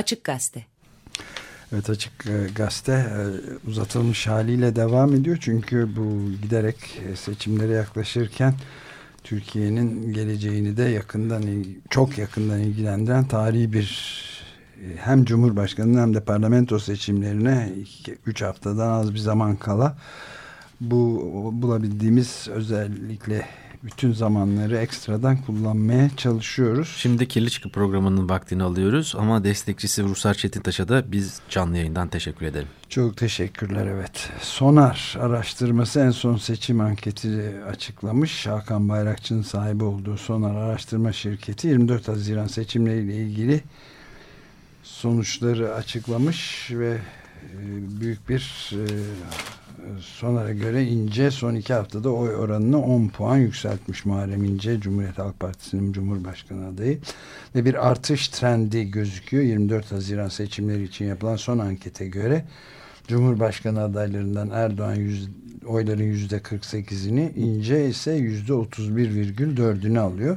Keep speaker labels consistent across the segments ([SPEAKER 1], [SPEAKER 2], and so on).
[SPEAKER 1] Açık Gazete.
[SPEAKER 2] Evet Açık e, Gazete e, uzatılmış haliyle devam ediyor. Çünkü bu giderek e, seçimlere yaklaşırken Türkiye'nin geleceğini de yakından çok yakından ilgilendiren tarihi bir hem Cumhurbaşkanı hem de parlamento seçimlerine 3 haftadan az bir zaman kala bu bulabildiğimiz özellikle bütün zamanları ekstradan kullanmaya çalışıyoruz.
[SPEAKER 3] Şimdi Kirli Çıkı programının vaktini alıyoruz ama destekçisi Rusar Çetintaş'a da biz canlı yayından teşekkür edelim.
[SPEAKER 2] Çok teşekkürler evet. Sonar araştırması en son seçim anketi açıklamış. Hakan Bayrakçı'nın sahibi olduğu Sonar araştırma şirketi 24 Haziran seçimleriyle ilgili sonuçları açıklamış ve büyük bir e, Sonara göre İnce son iki haftada oy oranını 10 puan yükseltmiş Muharrem İnce Cumhuriyet Halk Partisi'nin Cumhurbaşkanı adayı ve bir artış trendi gözüküyor 24 Haziran seçimleri için yapılan son ankete göre Cumhurbaşkanı adaylarından Erdoğan yüz, oyların yüzde 48'ini İnce ise yüzde 31,4'ünü alıyor.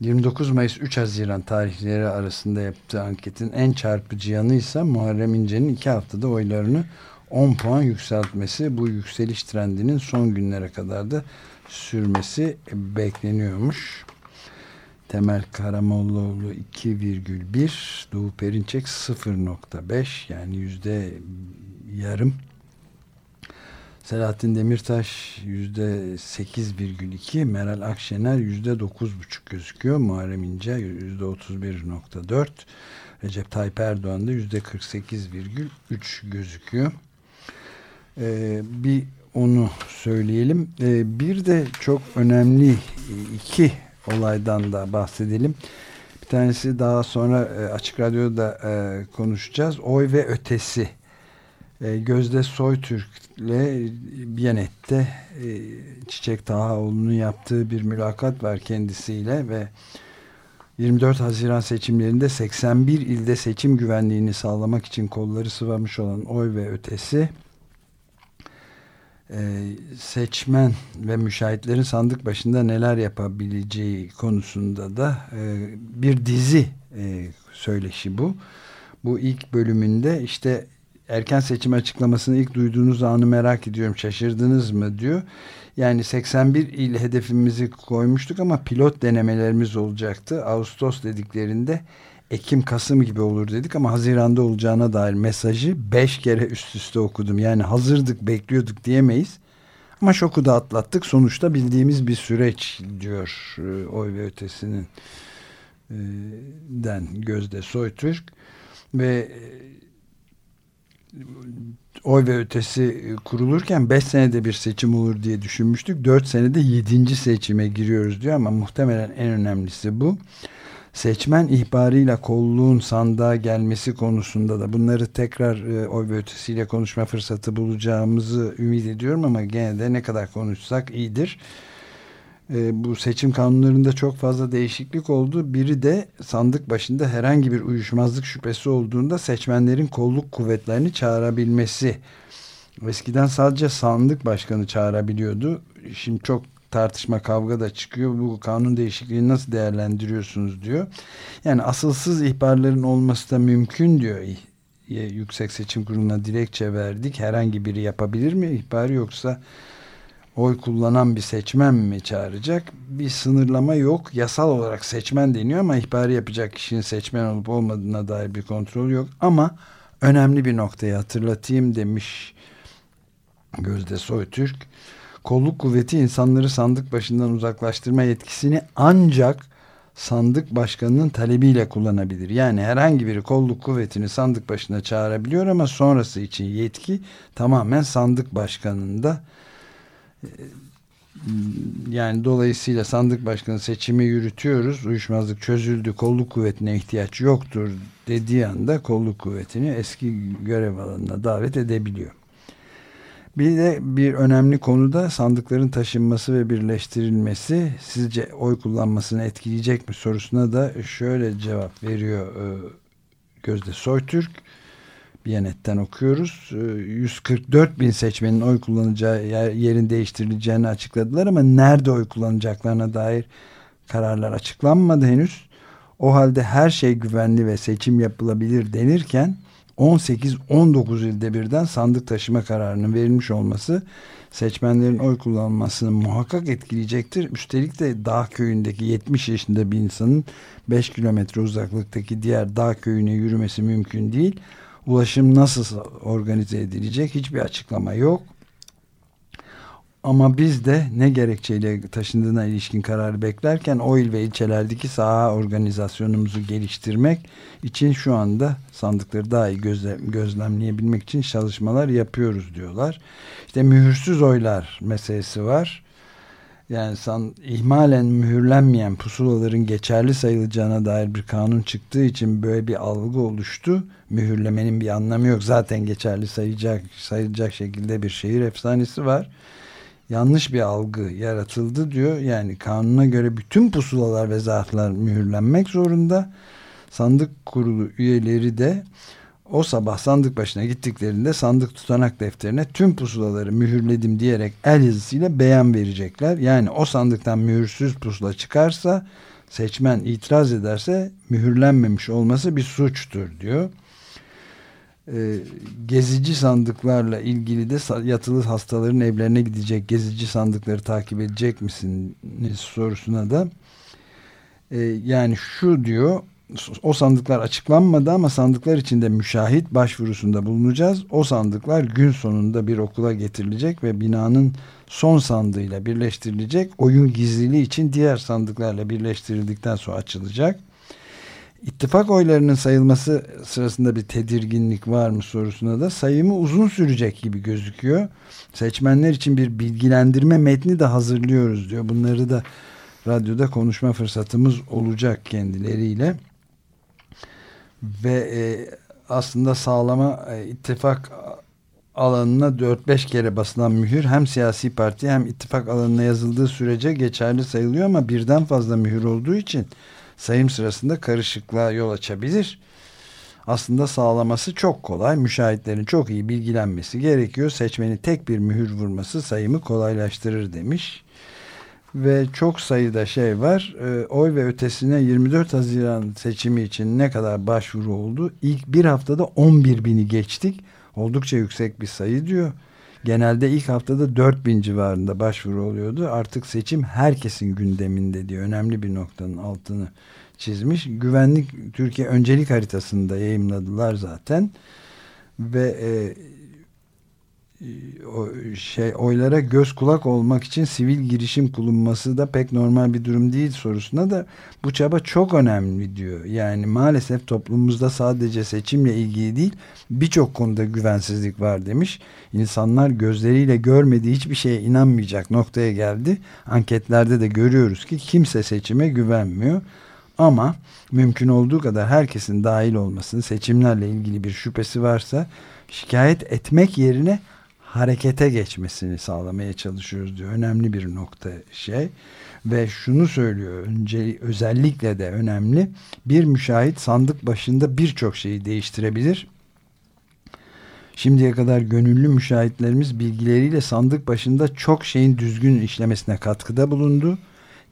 [SPEAKER 2] 29 Mayıs 3 Haziran tarihleri arasında yaptığı anketin en çarpıcı yanı ise Muharrem İnce'nin iki haftada oylarını 10 puan yükseltmesi bu yükseliş trendinin son günlere kadar da sürmesi bekleniyormuş. Temel Karamollaoğlu 2,1 Doğu Perinçek 0,5 yani yüzde yarım Selahattin Demirtaş yüzde 8,2 Meral Akşener yüzde 9,5 gözüküyor Muharrem İnce yüzde 31,4 Recep Tayyip Erdoğan da yüzde 48,3 gözüküyor ee, bir onu söyleyelim. Ee, bir de çok önemli iki olaydan da bahsedelim. Bir tanesi daha sonra e, Açık Radyo'da e, konuşacağız. Oy ve ötesi. E, Gözde Soytürk'le Biyanet'te e, Çiçek Tahaoğlu'nun yaptığı bir mülakat var kendisiyle ve 24 Haziran seçimlerinde 81 ilde seçim güvenliğini sağlamak için kolları sıvamış olan oy ve ötesi e, seçmen ve müşahitlerin sandık başında neler yapabileceği konusunda da bir dizi söyleşi bu. Bu ilk bölümünde işte erken seçim açıklamasını ilk duyduğunuz anı merak ediyorum şaşırdınız mı diyor. Yani 81 il hedefimizi koymuştuk ama pilot denemelerimiz olacaktı. Ağustos dediklerinde Ekim Kasım gibi olur dedik ama Haziran'da olacağına dair mesajı beş kere üst üste okudum. Yani hazırdık bekliyorduk diyemeyiz. Ama şoku da atlattık. Sonuçta bildiğimiz bir süreç diyor e, oy ve ötesinin e, den Gözde Soytürk ve e, oy ve ötesi kurulurken 5 senede bir seçim olur diye düşünmüştük. 4 senede 7. seçime giriyoruz diyor ama muhtemelen en önemlisi bu seçmen ihbarıyla kolluğun sandığa gelmesi konusunda da bunları tekrar e, oy ve ötesiyle konuşma fırsatı bulacağımızı ümit ediyorum ama gene de ne kadar konuşsak iyidir. E, bu seçim kanunlarında çok fazla değişiklik oldu. Biri de sandık başında herhangi bir uyuşmazlık şüphesi olduğunda seçmenlerin kolluk kuvvetlerini çağırabilmesi. Eskiden sadece sandık başkanı çağırabiliyordu. Şimdi çok tartışma kavga da çıkıyor. Bu kanun değişikliğini nasıl değerlendiriyorsunuz diyor. Yani asılsız ihbarların olması da mümkün diyor. Yüksek Seçim Kurulu'na dilekçe verdik. Herhangi biri yapabilir mi ihbarı yoksa oy kullanan bir seçmen mi çağıracak? Bir sınırlama yok. Yasal olarak seçmen deniyor ama ihbarı yapacak kişinin seçmen olup olmadığına dair bir kontrol yok. Ama önemli bir noktayı hatırlatayım demiş Gözde Soytürk kolluk kuvveti insanları sandık başından uzaklaştırma yetkisini ancak sandık başkanının talebiyle kullanabilir. Yani herhangi biri kolluk kuvvetini sandık başına çağırabiliyor ama sonrası için yetki tamamen sandık başkanında. Yani dolayısıyla sandık başkanı seçimi yürütüyoruz. Uyuşmazlık çözüldü. Kolluk kuvvetine ihtiyaç yoktur dediği anda kolluk kuvvetini eski görev alanına davet edebiliyor. Bir de bir önemli konuda sandıkların taşınması ve birleştirilmesi sizce oy kullanmasını etkileyecek mi sorusuna da şöyle cevap veriyor e, Gözde Soytürk. Biyanet'ten okuyoruz. 144 e, bin seçmenin oy kullanacağı yerin değiştirileceğini açıkladılar ama nerede oy kullanacaklarına dair kararlar açıklanmadı henüz. O halde her şey güvenli ve seçim yapılabilir denirken 18-19 ilde birden sandık taşıma kararının verilmiş olması seçmenlerin oy kullanmasını muhakkak etkileyecektir. Üstelik de dağ köyündeki 70 yaşında bir insanın 5 kilometre uzaklıktaki diğer dağ köyüne yürümesi mümkün değil. Ulaşım nasıl organize edilecek hiçbir açıklama yok. Ama biz de ne gerekçeyle taşındığına ilişkin kararı beklerken o il ve ilçelerdeki saha organizasyonumuzu geliştirmek için şu anda sandıkları daha iyi gözle, gözlemleyebilmek için çalışmalar yapıyoruz diyorlar. İşte mühürsüz oylar meselesi var. Yani san, ihmalen mühürlenmeyen pusulaların geçerli sayılacağına dair bir kanun çıktığı için böyle bir algı oluştu. Mühürlemenin bir anlamı yok. Zaten geçerli sayacak, sayılacak şekilde bir şehir efsanesi var yanlış bir algı yaratıldı diyor. Yani kanuna göre bütün pusulalar ve zarflar mühürlenmek zorunda. Sandık kurulu üyeleri de o sabah sandık başına gittiklerinde sandık tutanak defterine tüm pusulaları mühürledim diyerek el yazısıyla beyan verecekler. Yani o sandıktan mühürsüz pusula çıkarsa seçmen itiraz ederse mühürlenmemiş olması bir suçtur diyor e, gezici sandıklarla ilgili de yatılı hastaların evlerine gidecek gezici sandıkları takip edecek misiniz sorusuna da e, yani şu diyor o sandıklar açıklanmadı ama sandıklar içinde müşahit başvurusunda bulunacağız. O sandıklar gün sonunda bir okula getirilecek ve binanın son sandığıyla birleştirilecek. Oyun gizliliği için diğer sandıklarla birleştirildikten sonra açılacak. İttifak oylarının sayılması sırasında bir tedirginlik var mı sorusuna da sayımı uzun sürecek gibi gözüküyor. Seçmenler için bir bilgilendirme metni de hazırlıyoruz diyor. Bunları da radyoda konuşma fırsatımız olacak kendileriyle. Ve e, aslında sağlama e, ittifak alanına 4-5 kere basılan mühür hem siyasi parti hem ittifak alanına yazıldığı sürece geçerli sayılıyor ama birden fazla mühür olduğu için sayım sırasında karışıklığa yol açabilir. Aslında sağlaması çok kolay. Müşahitlerin çok iyi bilgilenmesi gerekiyor. Seçmeni tek bir mühür vurması sayımı kolaylaştırır demiş. Ve çok sayıda şey var. E, oy ve ötesine 24 Haziran seçimi için ne kadar başvuru oldu? İlk bir haftada 11 bini geçtik. Oldukça yüksek bir sayı diyor. Genelde ilk haftada 4000 civarında başvuru oluyordu. Artık seçim herkesin gündeminde diye önemli bir noktanın altını çizmiş. Güvenlik Türkiye öncelik haritasında yayınladılar zaten. Ve e, o şey oylara göz kulak olmak için sivil girişim bulunması da pek normal bir durum değil sorusuna da bu çaba çok önemli diyor. Yani maalesef toplumumuzda sadece seçimle ilgili değil birçok konuda güvensizlik var demiş. İnsanlar gözleriyle görmediği hiçbir şeye inanmayacak noktaya geldi. Anketlerde de görüyoruz ki kimse seçime güvenmiyor. Ama mümkün olduğu kadar herkesin dahil olmasını seçimlerle ilgili bir şüphesi varsa şikayet etmek yerine harekete geçmesini sağlamaya çalışıyoruz diyor. Önemli bir nokta şey ve şunu söylüyor önce özellikle de önemli bir müşahit sandık başında birçok şeyi değiştirebilir. Şimdiye kadar gönüllü müşahitlerimiz bilgileriyle sandık başında çok şeyin düzgün işlemesine katkıda bulundu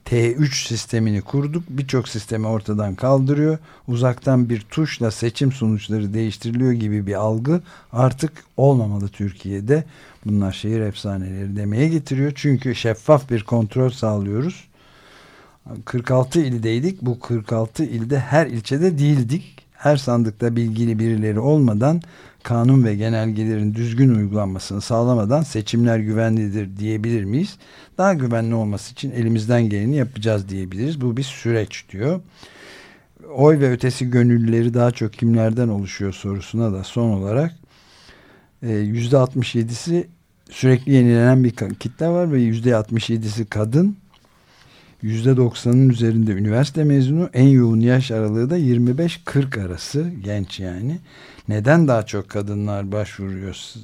[SPEAKER 2] T3 sistemini kurduk. Birçok sistemi ortadan kaldırıyor. Uzaktan bir tuşla seçim sonuçları değiştiriliyor gibi bir algı artık olmamalı Türkiye'de. Bunlar şehir efsaneleri demeye getiriyor. Çünkü şeffaf bir kontrol sağlıyoruz. 46 ildeydik. Bu 46 ilde her ilçede değildik. Her sandıkta bilgili birileri olmadan kanun ve genelgelerin düzgün uygulanmasını sağlamadan seçimler güvenlidir diyebilir miyiz? Daha güvenli olması için elimizden geleni yapacağız diyebiliriz. Bu bir süreç diyor. Oy ve ötesi gönüllüleri daha çok kimlerden oluşuyor sorusuna da son olarak %67'si e, sürekli yenilenen bir kitle var ve %67'si kadın. %90'ın üzerinde üniversite mezunu en yoğun yaş aralığı da 25-40 arası genç yani neden daha çok kadınlar başvuruyor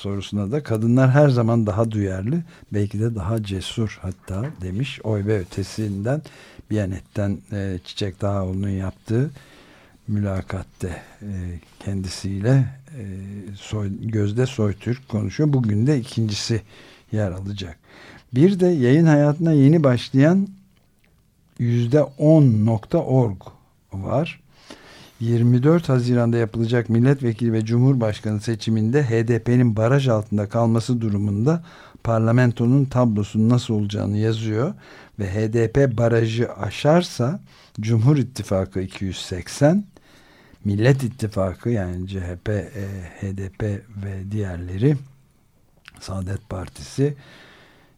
[SPEAKER 2] sorusuna da kadınlar her zaman daha duyarlı belki de daha cesur hatta demiş oy ve ötesinden Biyanet'ten e, Çiçek Dağoğlu'nun yaptığı mülakatte e, kendisiyle e, soy, Gözde Soytürk konuşuyor. Bugün de ikincisi yer alacak. Bir de yayın hayatına yeni başlayan %10.org var. 24 Haziran'da yapılacak milletvekili ve cumhurbaşkanı seçiminde HDP'nin baraj altında kalması durumunda parlamentonun tablosunun nasıl olacağını yazıyor ve HDP barajı aşarsa Cumhur İttifakı 280 Millet İttifakı yani CHP, e, HDP ve diğerleri Saadet Partisi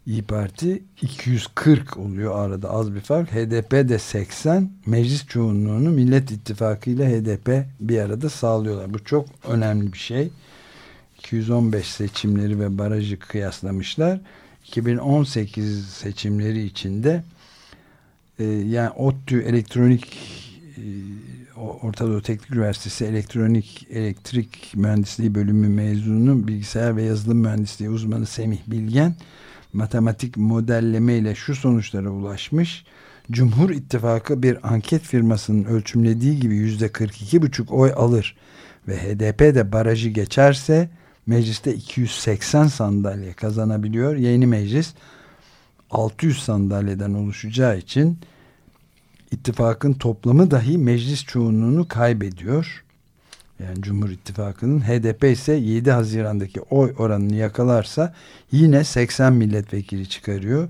[SPEAKER 2] İyi Parti 240 oluyor arada az bir fark. HDP de 80. Meclis çoğunluğunu Millet İttifakı ile HDP bir arada sağlıyorlar. Bu çok önemli bir şey. 215 seçimleri ve barajı kıyaslamışlar. 2018 seçimleri içinde e, yani ODTÜ elektronik e, Orta Doğu Teknik Üniversitesi Elektronik Elektrik Mühendisliği bölümü mezunu bilgisayar ve yazılım mühendisliği uzmanı Semih Bilgen matematik modelleme ile şu sonuçlara ulaşmış. Cumhur İttifakı bir anket firmasının ölçümlediği gibi yüzde 42,5 oy alır ve HDP de barajı geçerse mecliste 280 sandalye kazanabiliyor. Yeni meclis 600 sandalyeden oluşacağı için ittifakın toplamı dahi meclis çoğunluğunu kaybediyor. Yani Cumhur İttifakı'nın HDP ise 7 Haziran'daki oy oranını yakalarsa yine 80 milletvekili çıkarıyor.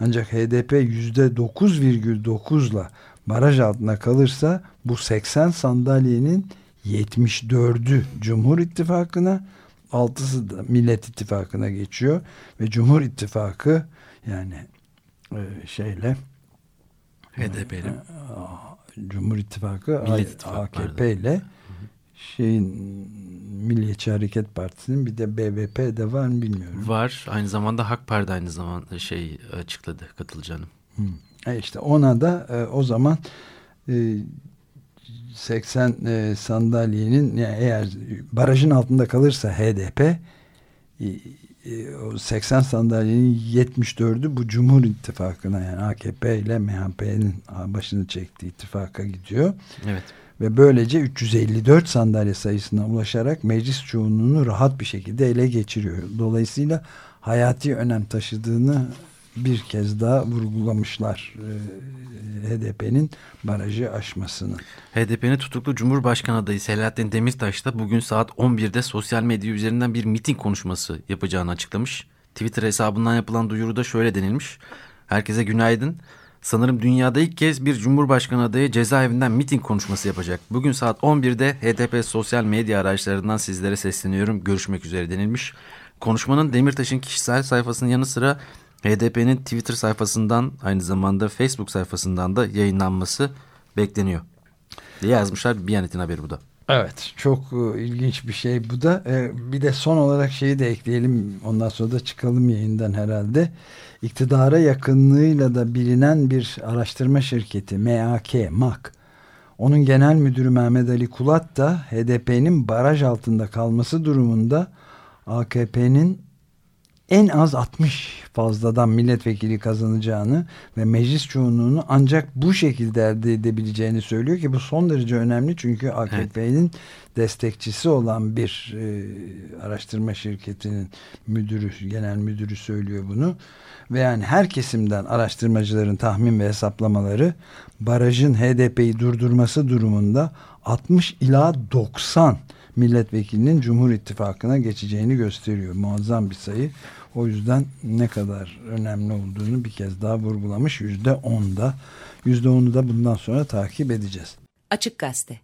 [SPEAKER 2] Ancak HDP %9,9'la baraj altına kalırsa bu 80 sandalyenin 74'ü Cumhur İttifakı'na 6'sı da Millet İttifakı'na geçiyor. Ve Cumhur İttifakı yani e, şeyle
[SPEAKER 3] HDP'li
[SPEAKER 2] Cumhur İttifakı AKP ile şeyin Milliyetçi Hareket Partisi'nin bir de BBP de var mı bilmiyorum.
[SPEAKER 3] Var. Aynı zamanda Hak Parti aynı zamanda şey açıkladı katılacağını.
[SPEAKER 2] Hmm. E işte ona da e, o zaman e, 80 e, sandalyenin yani eğer barajın altında kalırsa HDP e, e, o 80 sandalyenin 74'ü bu Cumhur İttifakı'na yani AKP ile MHP'nin başını çektiği ittifaka gidiyor.
[SPEAKER 3] Evet
[SPEAKER 2] ve böylece 354 sandalye sayısına ulaşarak meclis çoğunluğunu rahat bir şekilde ele geçiriyor. Dolayısıyla hayati önem taşıdığını bir kez daha vurgulamışlar e, HDP'nin barajı aşmasını.
[SPEAKER 3] HDP'nin tutuklu Cumhurbaşkanı adayı Selahattin Demirtaş da bugün saat 11'de sosyal medya üzerinden bir miting konuşması yapacağını açıklamış. Twitter hesabından yapılan duyuruda şöyle denilmiş. Herkese günaydın. Sanırım dünyada ilk kez bir Cumhurbaşkanı adayı cezaevinden miting konuşması yapacak. Bugün saat 11'de HDP sosyal medya araçlarından sizlere sesleniyorum. Görüşmek üzere denilmiş. Konuşmanın Demirtaş'ın kişisel sayfasının yanı sıra HDP'nin Twitter sayfasından aynı zamanda Facebook sayfasından da yayınlanması bekleniyor. diye yazmışlar. Biyanet'in haberi bu da.
[SPEAKER 2] Evet çok e, ilginç bir şey bu da. E, bir de son olarak şeyi de ekleyelim. Ondan sonra da çıkalım yayından herhalde. İktidara yakınlığıyla da bilinen bir araştırma şirketi MAK, MAK. Onun genel müdürü Mehmet Ali Kulat da HDP'nin baraj altında kalması durumunda AKP'nin en az 60 fazladan milletvekili kazanacağını ve meclis çoğunluğunu ancak bu şekilde elde edebileceğini söylüyor ki bu son derece önemli çünkü AKP'nin evet. destekçisi olan bir e, araştırma şirketinin müdürü, genel müdürü söylüyor bunu ve yani her kesimden araştırmacıların tahmin ve hesaplamaları barajın HDP'yi durdurması durumunda 60 ila 90 milletvekilinin Cumhur İttifakı'na geçeceğini gösteriyor. Muazzam bir sayı. O yüzden ne kadar önemli olduğunu bir kez daha vurgulamış. Yüzde onda. Yüzde onu da bundan sonra takip edeceğiz.
[SPEAKER 1] Açık Gazete